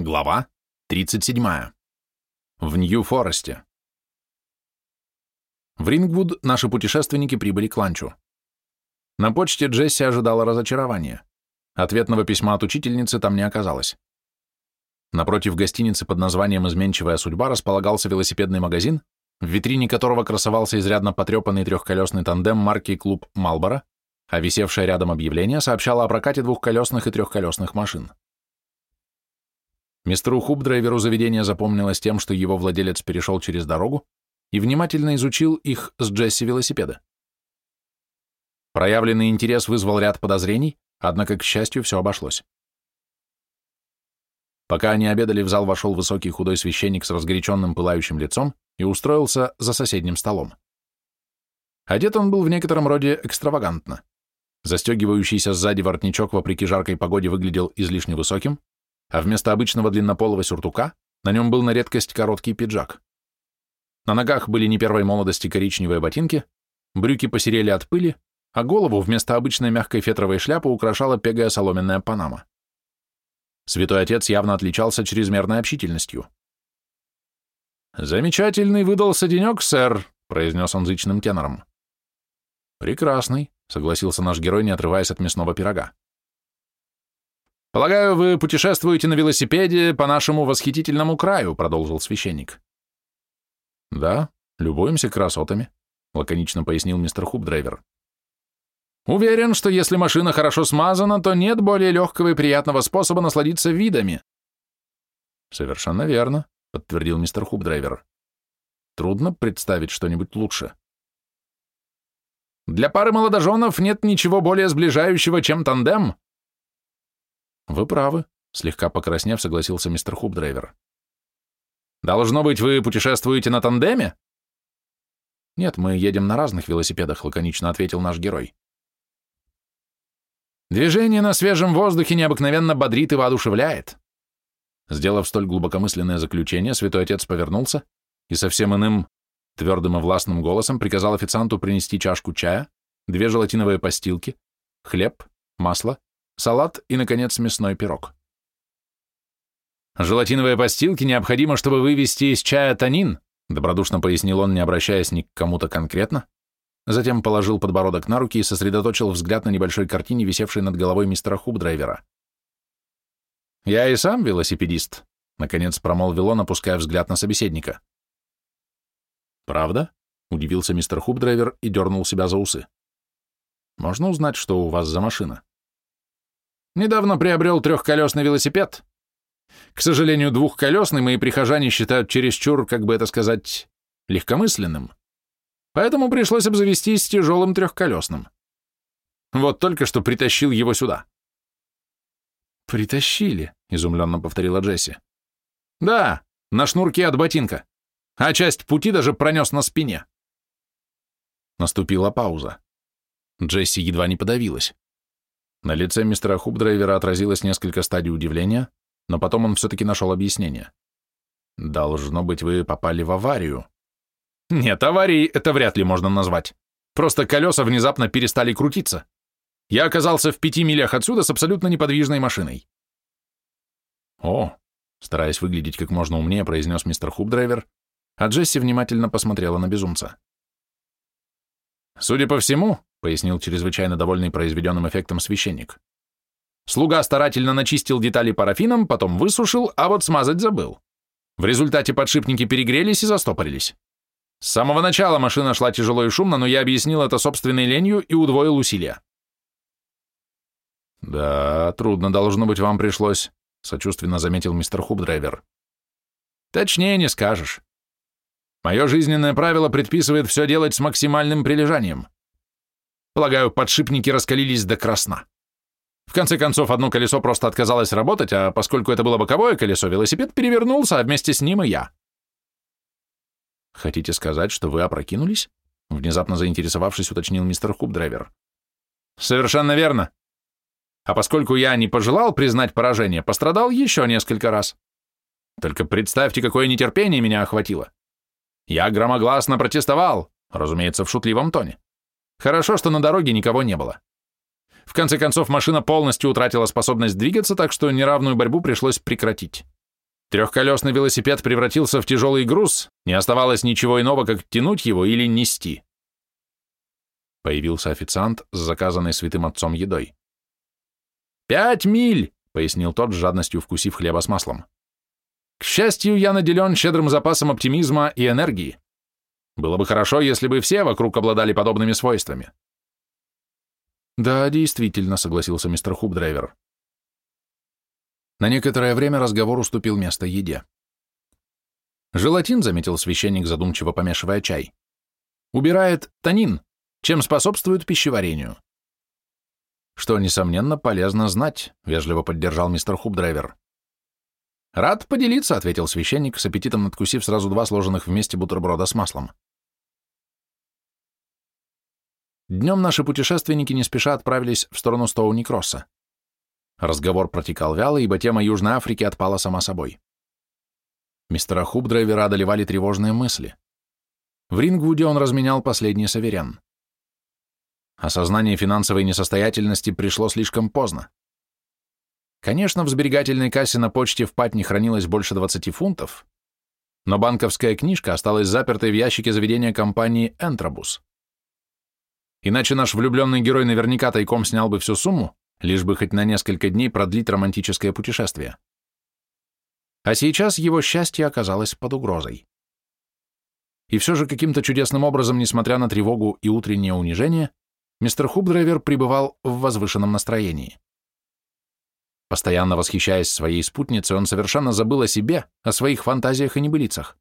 Глава 37. В Нью-Форесте. В Рингвуд наши путешественники прибыли к ланчу. На почте Джесси ожидала разочарования. Ответного письма от учительницы там не оказалось. Напротив гостиницы под названием «Изменчивая судьба» располагался велосипедный магазин, в витрине которого красовался изрядно потрепанный трехколесный тандем марки «Клуб Малборо», а висевшее рядом объявление сообщало о прокате двухколесных и трехколесных машин. Мистеру Хубдрайверу заведение запомнилось тем, что его владелец перешел через дорогу и внимательно изучил их с Джесси велосипеда. Проявленный интерес вызвал ряд подозрений, однако, к счастью, все обошлось. Пока они обедали, в зал вошел высокий худой священник с разгоряченным пылающим лицом и устроился за соседним столом. Одет он был в некотором роде экстравагантно. Застегивающийся сзади воротничок, вопреки жаркой погоде, выглядел излишне высоким, а вместо обычного длиннополого сюртука на нем был на редкость короткий пиджак. На ногах были не первой молодости коричневые ботинки, брюки посерели от пыли, а голову вместо обычной мягкой фетровой шляпы украшала пегая соломенная панама. Святой Отец явно отличался чрезмерной общительностью. «Замечательный выдался денек, сэр», — произнес он зычным тенором. «Прекрасный», — согласился наш герой, не отрываясь от мясного пирога. «Полагаю, вы путешествуете на велосипеде по нашему восхитительному краю», продолжил священник. «Да, любуемся красотами», лаконично пояснил мистер Хубдрайвер. «Уверен, что если машина хорошо смазана, то нет более легкого и приятного способа насладиться видами». «Совершенно верно», — подтвердил мистер Хубдрайвер. «Трудно представить что-нибудь лучше». «Для пары молодоженов нет ничего более сближающего, чем тандем», «Вы правы», — слегка покраснев, согласился мистер Хубдрайвер. «Должно быть, вы путешествуете на тандеме?» «Нет, мы едем на разных велосипедах», — лаконично ответил наш герой. «Движение на свежем воздухе необыкновенно бодрит и воодушевляет». Сделав столь глубокомысленное заключение, святой отец повернулся и совсем иным, твердым и властным голосом приказал официанту принести чашку чая, две желатиновые постилки, хлеб, масло салат и, наконец, мясной пирог. «Желатиновые постилки необходимо, чтобы вывести из чая танин», добродушно пояснил он, не обращаясь ни к кому-то конкретно, затем положил подбородок на руки и сосредоточил взгляд на небольшой картине, висевшей над головой мистера Хубдрайвера. «Я и сам велосипедист», — наконец промолвил он, опуская взгляд на собеседника. «Правда?» — удивился мистер Хубдрайвер и дернул себя за усы. «Можно узнать, что у вас за машина?» Недавно приобрел трехколесный велосипед. К сожалению, двухколесный мои прихожане считают чересчур, как бы это сказать, легкомысленным. Поэтому пришлось обзавестись тяжелым трехколесным. Вот только что притащил его сюда. «Притащили», — изумленно повторила Джесси. «Да, на шнурке от ботинка, а часть пути даже пронес на спине». Наступила пауза. Джесси едва не подавилась. На лице мистера Хубдрайвера отразилось несколько стадий удивления, но потом он все-таки нашел объяснение. «Должно быть, вы попали в аварию». «Нет, аварией это вряд ли можно назвать. Просто колеса внезапно перестали крутиться. Я оказался в пяти милях отсюда с абсолютно неподвижной машиной». «О», стараясь выглядеть как можно умнее, произнес мистер Хубдрайвер, а Джесси внимательно посмотрела на безумца. «Судя по всему, — пояснил чрезвычайно довольный произведенным эффектом священник. Слуга старательно начистил детали парафином, потом высушил, а вот смазать забыл. В результате подшипники перегрелись и застопорились. С самого начала машина шла тяжело и шумно, но я объяснил это собственной ленью и удвоил усилия. «Да, трудно, должно быть, вам пришлось», — сочувственно заметил мистер Хубдрайвер. «Точнее не скажешь. Мое жизненное правило предписывает все делать с максимальным прилежанием. Полагаю, подшипники раскалились до красна. В конце концов, одно колесо просто отказалось работать, а поскольку это было боковое колесо, велосипед перевернулся, а вместе с ним и я. «Хотите сказать, что вы опрокинулись?» Внезапно заинтересовавшись, уточнил мистер Хубдрайвер. «Совершенно верно. А поскольку я не пожелал признать поражение, пострадал еще несколько раз. Только представьте, какое нетерпение меня охватило. Я громогласно протестовал, разумеется, в шутливом тоне. Хорошо, что на дороге никого не было. В конце концов, машина полностью утратила способность двигаться, так что неравную борьбу пришлось прекратить. Трехколесный велосипед превратился в тяжелый груз, не оставалось ничего иного, как тянуть его или нести. Появился официант с заказанной святым отцом едой. «Пять миль!» — пояснил тот, с жадностью вкусив хлеба с маслом. «К счастью, я наделен щедрым запасом оптимизма и энергии. Было бы хорошо, если бы все вокруг обладали подобными свойствами». «Да, действительно», — согласился мистер Хубдрайвер. На некоторое время разговор уступил место еде. «Желатин», — заметил священник, задумчиво помешивая чай, — «убирает танин, чем способствует пищеварению». «Что, несомненно, полезно знать», — вежливо поддержал мистер Хубдрайвер. «Рад поделиться», — ответил священник, с аппетитом надкусив сразу два сложенных вместе бутерброда с маслом. Днем наши путешественники не спеша отправились в сторону Стоуни-Кросса. Разговор протекал вяло, ибо тема Южной Африки отпала сама собой. Мистера Хубдрайвера одолевали тревожные мысли. В Рингвуде он разменял последний саверен. Осознание финансовой несостоятельности пришло слишком поздно. Конечно, в сберегательной кассе на почте в Патне хранилось больше 20 фунтов, но банковская книжка осталась запертой в ящике заведения компании «Энтробус». Иначе наш влюбленный герой наверняка тайком снял бы всю сумму, лишь бы хоть на несколько дней продлить романтическое путешествие. А сейчас его счастье оказалось под угрозой. И все же каким-то чудесным образом, несмотря на тревогу и утреннее унижение, мистер Хубдрайвер пребывал в возвышенном настроении. Постоянно восхищаясь своей спутницей, он совершенно забыл о себе, о своих фантазиях и небылицах.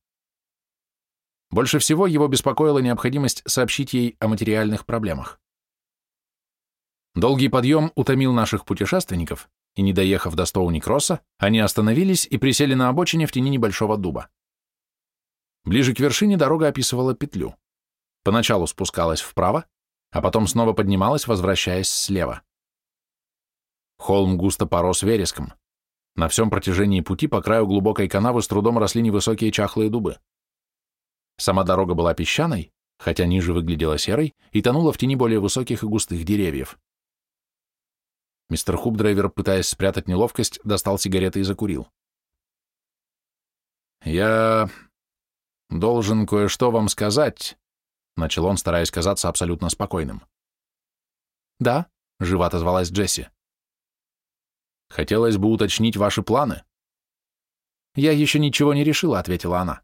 Больше всего его беспокоила необходимость сообщить ей о материальных проблемах. Долгий подъем утомил наших путешественников, и, не доехав до Стоуни-Кросса, они остановились и присели на обочине в тени небольшого дуба. Ближе к вершине дорога описывала петлю. Поначалу спускалась вправо, а потом снова поднималась, возвращаясь слева. Холм густо порос вереском. На всем протяжении пути по краю глубокой канавы с трудом росли невысокие чахлые дубы. Сама дорога была песчаной, хотя ниже выглядела серой и тонула в тени более высоких и густых деревьев. Мистер Хубдрайвер, пытаясь спрятать неловкость, достал сигареты и закурил. «Я должен кое-что вам сказать», — начал он, стараясь казаться абсолютно спокойным. «Да», — живо отозвалась Джесси. «Хотелось бы уточнить ваши планы». «Я еще ничего не решила», — ответила она.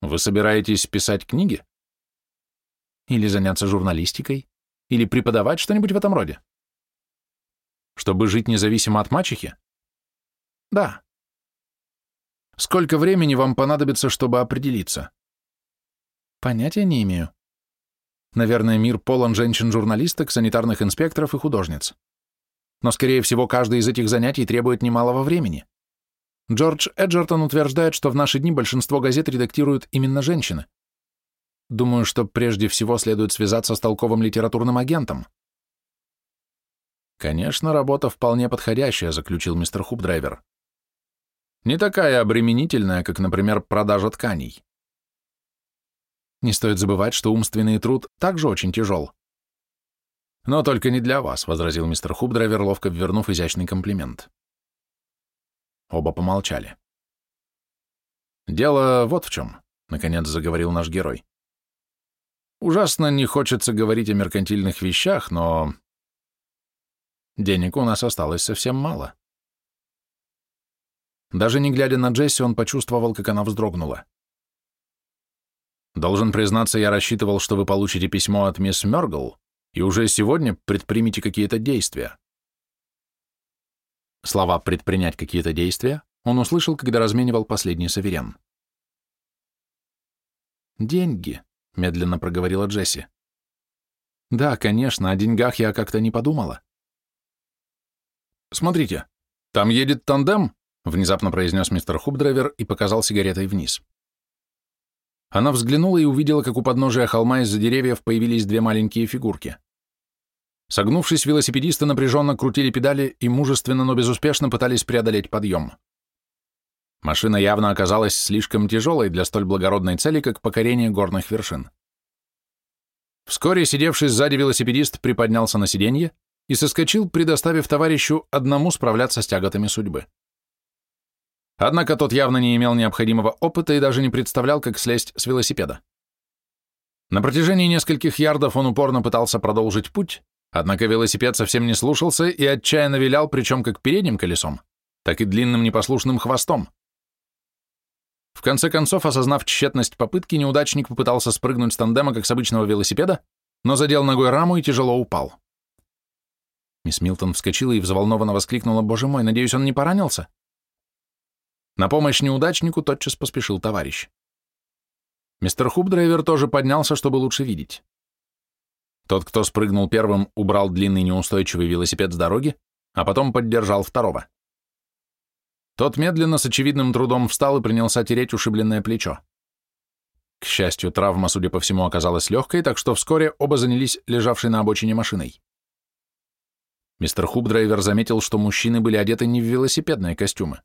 Вы собираетесь писать книги? Или заняться журналистикой? Или преподавать что-нибудь в этом роде? Чтобы жить независимо от мачехи? Да. Сколько времени вам понадобится, чтобы определиться? Понятия не имею. Наверное, мир полон женщин-журналисток, санитарных инспекторов и художниц. Но, скорее всего, каждое из этих занятий требует немалого времени. Джордж Эджертон утверждает, что в наши дни большинство газет редактируют именно женщины. Думаю, что прежде всего следует связаться с толковым литературным агентом. Конечно, работа вполне подходящая, заключил мистер Хубдрайвер. Не такая обременительная, как, например, продажа тканей. Не стоит забывать, что умственный труд также очень тяжел. Но только не для вас, возразил мистер Хубдрайвер, ловко ввернув изящный комплимент. Оба помолчали. «Дело вот в чем», — наконец заговорил наш герой. «Ужасно не хочется говорить о меркантильных вещах, но денег у нас осталось совсем мало». Даже не глядя на Джесси, он почувствовал, как она вздрогнула. «Должен признаться, я рассчитывал, что вы получите письмо от мисс Мёргл и уже сегодня предпримите какие-то действия. Слова «предпринять какие-то действия» он услышал, когда разменивал последний саверен. «Деньги», — медленно проговорила Джесси. «Да, конечно, о деньгах я как-то не подумала». «Смотрите, там едет тандем», — внезапно произнес мистер Хубдрайвер и показал сигаретой вниз. Она взглянула и увидела, как у подножия холма из-за деревьев появились две маленькие фигурки. Согнувшись, велосипедисты напряженно крутили педали и мужественно, но безуспешно пытались преодолеть подъем. Машина явно оказалась слишком тяжелой для столь благородной цели, как покорение горных вершин. Вскоре сидевший сзади велосипедист приподнялся на сиденье и соскочил, предоставив товарищу одному справляться с тяготами судьбы. Однако тот явно не имел необходимого опыта и даже не представлял, как слезть с велосипеда. На протяжении нескольких ярдов он упорно пытался продолжить путь, однако велосипед совсем не слушался и отчаянно вилял, причем как передним колесом, так и длинным непослушным хвостом. В конце концов, осознав тщетность попытки, неудачник попытался спрыгнуть с тандема, как с обычного велосипеда, но задел ногой раму и тяжело упал. Мисс Милтон вскочила и взволнованно воскликнула, «Боже мой, надеюсь, он не поранился?» На помощь неудачнику тотчас поспешил товарищ. Мистер Хубдрайвер тоже поднялся, чтобы лучше видеть. Тот, кто спрыгнул первым, убрал длинный неустойчивый велосипед с дороги, а потом поддержал второго. Тот медленно, с очевидным трудом встал и принялся тереть ушибленное плечо. К счастью, травма, судя по всему, оказалась легкой, так что вскоре оба занялись лежавшей на обочине машиной. Мистер Хубдрайвер заметил, что мужчины были одеты не в велосипедные костюмы.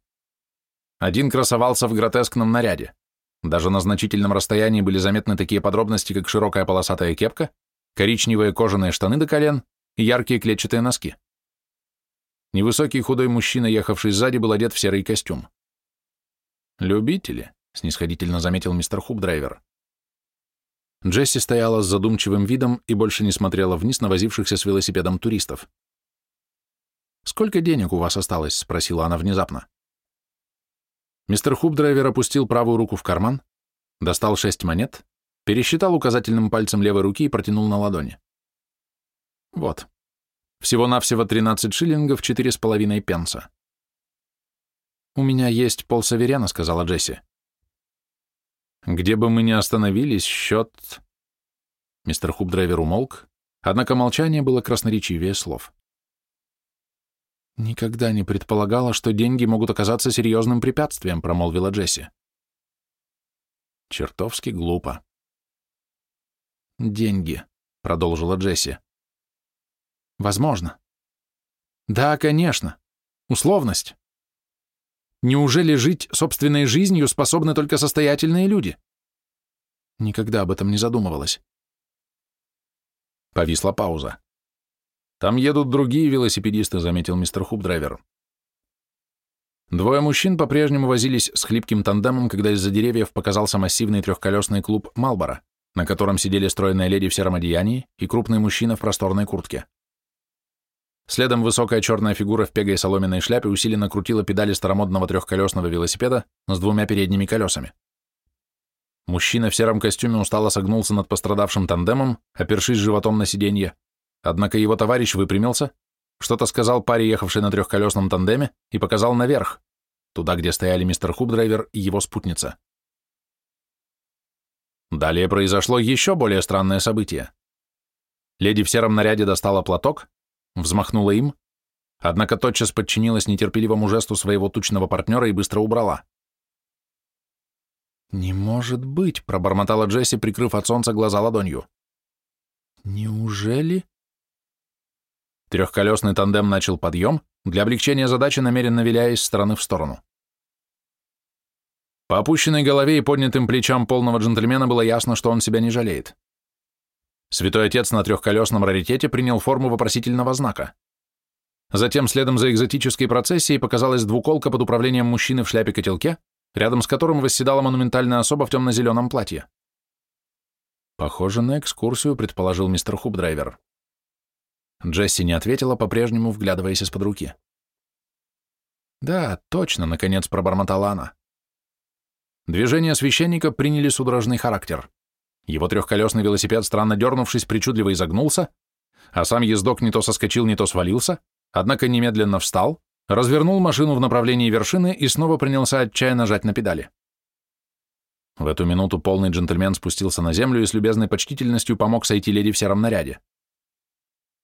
Один красовался в гротескном наряде. Даже на значительном расстоянии были заметны такие подробности, как широкая полосатая кепка, коричневые кожаные штаны до колен и яркие клетчатые носки. Невысокий худой мужчина, ехавший сзади, был одет в серый костюм. «Любители», — снисходительно заметил мистер Хубдрайвер. Джесси стояла с задумчивым видом и больше не смотрела вниз на возившихся с велосипедом туристов. «Сколько денег у вас осталось?» — спросила она внезапно. Мистер Хубдрайвер опустил правую руку в карман, достал шесть монет, пересчитал указательным пальцем левой руки и протянул на ладони. Вот. Всего-навсего 13 шиллингов, четыре с половиной пенса. «У меня есть полсаверена», — сказала Джесси. «Где бы мы ни остановились, счет...» Мистер Хубдрайвер умолк, однако молчание было красноречивее слов. «Никогда не предполагала, что деньги могут оказаться серьезным препятствием», — промолвила Джесси. «Чертовски глупо». «Деньги», — продолжила Джесси. «Возможно». «Да, конечно. Условность. Неужели жить собственной жизнью способны только состоятельные люди?» Никогда об этом не задумывалась. Повисла пауза. Там едут другие велосипедисты, заметил мистер Хубдрайвер. Двое мужчин по-прежнему возились с хлипким тандемом, когда из-за деревьев показался массивный трехколесный клуб «Малбора», на котором сидели стройная леди в сером одеянии и крупный мужчина в просторной куртке. Следом высокая черная фигура в пегой соломенной шляпе усиленно крутила педали старомодного трехколесного велосипеда с двумя передними колесами. Мужчина в сером костюме устало согнулся над пострадавшим тандемом, опершись животом на сиденье, Однако его товарищ выпрямился, что-то сказал паре, ехавшей на трехколесном тандеме, и показал наверх, туда, где стояли мистер Хубдрайвер и его спутница. Далее произошло еще более странное событие. Леди в сером наряде достала платок, взмахнула им, однако тотчас подчинилась нетерпеливому жесту своего тучного партнера и быстро убрала. «Не может быть!» — пробормотала Джесси, прикрыв от солнца глаза ладонью. «Неужели?» Трехколесный тандем начал подъем, для облегчения задачи намеренно виляя из стороны в сторону. По опущенной голове и поднятым плечам полного джентльмена было ясно, что он себя не жалеет. Святой Отец на трехколесном раритете принял форму вопросительного знака. Затем, следом за экзотической процессией, показалась двуколка под управлением мужчины в шляпе-котелке, рядом с которым восседала монументальная особа в темно-зеленом платье. «Похоже на экскурсию», — предположил мистер Хубдрайвер. Джесси не ответила, по-прежнему вглядываясь из-под руки. «Да, точно», — наконец пробормотала она. Движения священника приняли судорожный характер. Его трехколесный велосипед, странно дернувшись, причудливо изогнулся, а сам ездок не то соскочил, не то свалился, однако немедленно встал, развернул машину в направлении вершины и снова принялся отчаянно жать на педали. В эту минуту полный джентльмен спустился на землю и с любезной почтительностью помог сойти леди в сером наряде.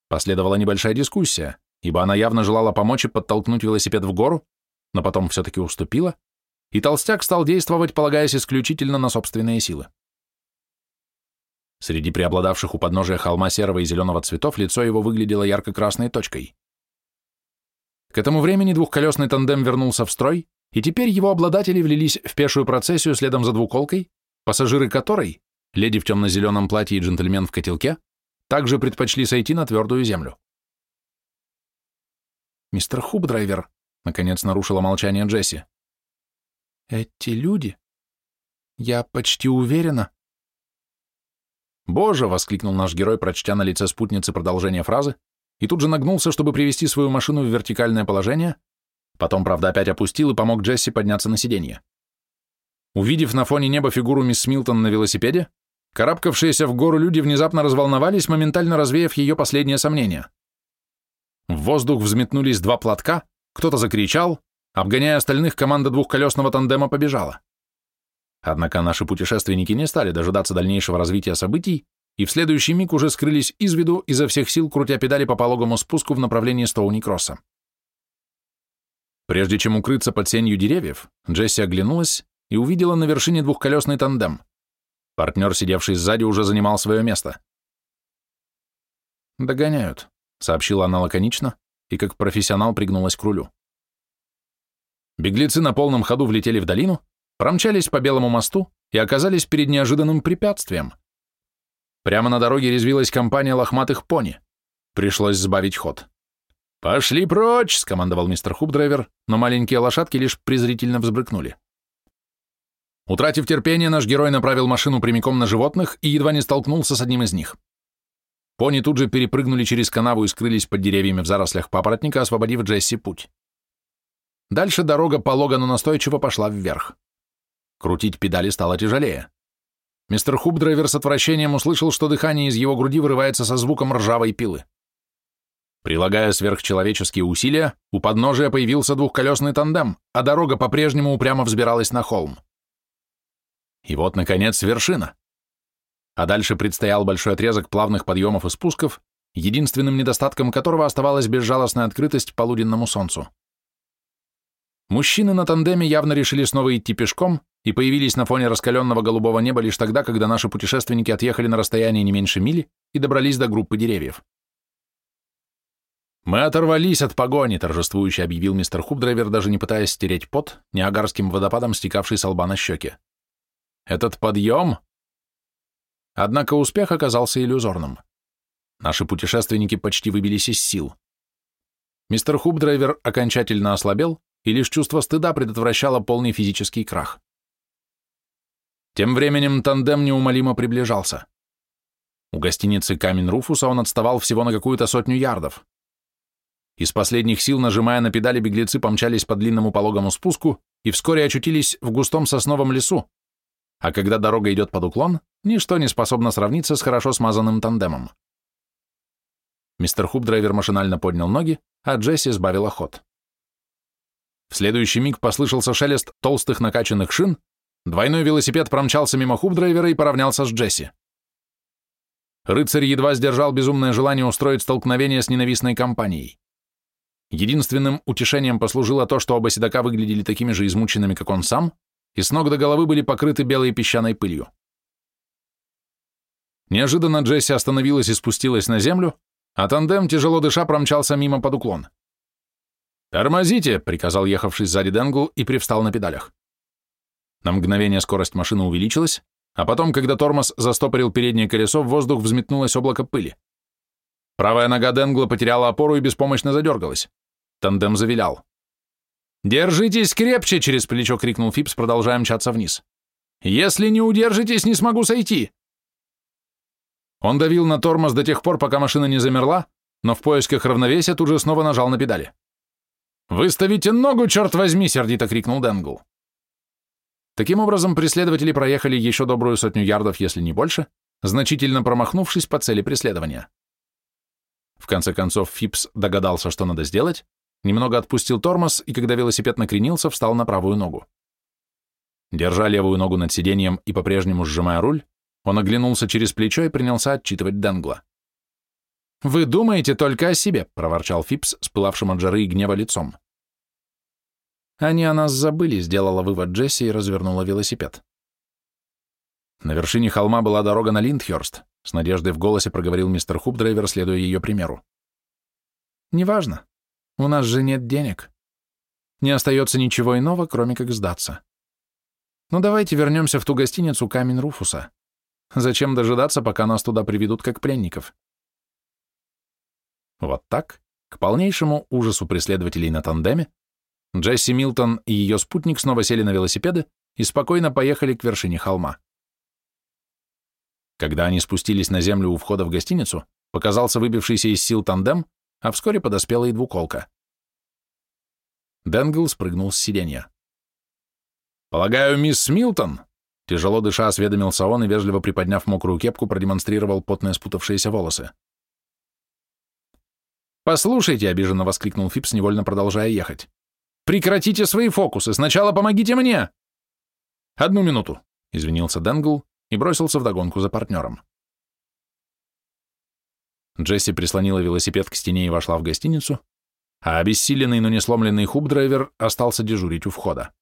Последовала небольшая дискуссия, ибо она явно желала помочь и подтолкнуть велосипед в гору, но потом все-таки уступила, и толстяк стал действовать, полагаясь исключительно на собственные силы. Среди преобладавших у подножия холма серого и зеленого цветов лицо его выглядело ярко-красной точкой. К этому времени двухколесный тандем вернулся в строй, и теперь его обладатели влились в пешую процессию следом за двуколкой, пассажиры которой, леди в темно-зеленом платье и джентльмен в котелке, также предпочли сойти на твердую землю. «Мистер Хубдрайвер», — наконец нарушила молчание Джесси, Эти люди? Я почти уверена. «Боже!» — воскликнул наш герой, прочтя на лице спутницы продолжение фразы, и тут же нагнулся, чтобы привести свою машину в вертикальное положение, потом, правда, опять опустил и помог Джесси подняться на сиденье. Увидев на фоне неба фигуру мисс Милтон на велосипеде, карабкавшиеся в гору люди внезапно разволновались, моментально развеяв ее последние сомнения. В воздух взметнулись два платка, кто-то закричал, обгоняя остальных, команда двухколесного тандема побежала. Однако наши путешественники не стали дожидаться дальнейшего развития событий и в следующий миг уже скрылись из виду, изо всех сил крутя педали по пологому спуску в направлении Стоуни-Кросса. Прежде чем укрыться под сенью деревьев, Джесси оглянулась и увидела на вершине двухколесный тандем. Партнер, сидевший сзади, уже занимал свое место. «Догоняют», — сообщила она лаконично и как профессионал пригнулась к рулю. Беглецы на полном ходу влетели в долину, промчались по Белому мосту и оказались перед неожиданным препятствием. Прямо на дороге резвилась компания лохматых пони. Пришлось сбавить ход. «Пошли прочь!» — скомандовал мистер Хубдрайвер, но маленькие лошадки лишь презрительно взбрыкнули. Утратив терпение, наш герой направил машину прямиком на животных и едва не столкнулся с одним из них. Пони тут же перепрыгнули через канаву и скрылись под деревьями в зарослях папоротника, освободив Джесси путь. Дальше дорога полого, но настойчиво пошла вверх. Крутить педали стало тяжелее. Мистер Хубдрайвер с отвращением услышал, что дыхание из его груди вырывается со звуком ржавой пилы. Прилагая сверхчеловеческие усилия, у подножия появился двухколесный тандем, а дорога по-прежнему упрямо взбиралась на холм. И вот, наконец, вершина. А дальше предстоял большой отрезок плавных подъемов и спусков, единственным недостатком которого оставалась безжалостная открытость полуденному солнцу. Мужчины на тандеме явно решили снова идти пешком, и появились на фоне раскаленного голубого неба лишь тогда, когда наши путешественники отъехали на расстояние не меньше мили и добрались до группы деревьев. «Мы оторвались от погони», — торжествующе объявил мистер Хубдрайвер, даже не пытаясь стереть пот, неагарским водопадом, стекавший с лба на щеки. «Этот подъем...» Однако успех оказался иллюзорным. Наши путешественники почти выбились из сил. Мистер Хубдрайвер окончательно ослабел, и лишь чувство стыда предотвращало полный физический крах. Тем временем тандем неумолимо приближался. У гостиницы «Камень Руфуса» он отставал всего на какую-то сотню ярдов. Из последних сил, нажимая на педали, беглецы помчались по длинному пологому спуску и вскоре очутились в густом сосновом лесу. А когда дорога идет под уклон, ничто не способно сравниться с хорошо смазанным тандемом. Мистер Хуб-драйвер машинально поднял ноги, а Джесси сбавила ход. В следующий миг послышался шелест толстых накачанных шин, Двойной велосипед промчался мимо хуб-драйвера и поравнялся с Джесси. Рыцарь едва сдержал безумное желание устроить столкновение с ненавистной компанией. Единственным утешением послужило то, что оба седока выглядели такими же измученными, как он сам, и с ног до головы были покрыты белой песчаной пылью. Неожиданно Джесси остановилась и спустилась на землю, а тандем, тяжело дыша, промчался мимо под уклон. «Тормозите!» — приказал ехавший сзади Денгл и привстал на педалях. На мгновение скорость машины увеличилась, а потом, когда тормоз застопорил переднее колесо, в воздух взметнулось облако пыли. Правая нога Денгла потеряла опору и беспомощно задергалась. Тандем завилял. «Держитесь крепче!» — через плечо крикнул Фипс, продолжая мчаться вниз. «Если не удержитесь, не смогу сойти!» Он давил на тормоз до тех пор, пока машина не замерла, но в поисках равновесия тут же снова нажал на педали. «Выставите ногу, черт возьми!» — сердито крикнул Денгл. Таким образом, преследователи проехали еще добрую сотню ярдов, если не больше, значительно промахнувшись по цели преследования. В конце концов, Фипс догадался, что надо сделать, немного отпустил тормоз и, когда велосипед накренился, встал на правую ногу. Держа левую ногу над сиденьем и по-прежнему сжимая руль, он оглянулся через плечо и принялся отчитывать Денгла. «Вы думаете только о себе», — проворчал Фипс с пылавшим от жары и гнева лицом. Они о нас забыли, сделала вывод Джесси и развернула велосипед. На вершине холма была дорога на Линдхёрст, с надеждой в голосе проговорил мистер Хубдрайвер, следуя ее примеру. Неважно. У нас же нет денег. Не остается ничего иного, кроме как сдаться. Ну давайте вернемся в ту гостиницу Камень Руфуса. Зачем дожидаться, пока нас туда приведут как пленников? Вот так, к полнейшему ужасу преследователей на тандеме, Джесси Милтон и ее спутник снова сели на велосипеды и спокойно поехали к вершине холма. Когда они спустились на землю у входа в гостиницу, показался выбившийся из сил тандем, а вскоре подоспела и двуколка. Денгл спрыгнул с сиденья. «Полагаю, мисс Милтон?» Тяжело дыша осведомился он и, вежливо приподняв мокрую кепку, продемонстрировал потные спутавшиеся волосы. «Послушайте», — обиженно воскликнул Фипс, невольно продолжая ехать. «Прекратите свои фокусы! Сначала помогите мне!» «Одну минуту», — извинился Денгл и бросился вдогонку за партнером. Джесси прислонила велосипед к стене и вошла в гостиницу, а обессиленный, но не сломленный хуб-драйвер остался дежурить у входа.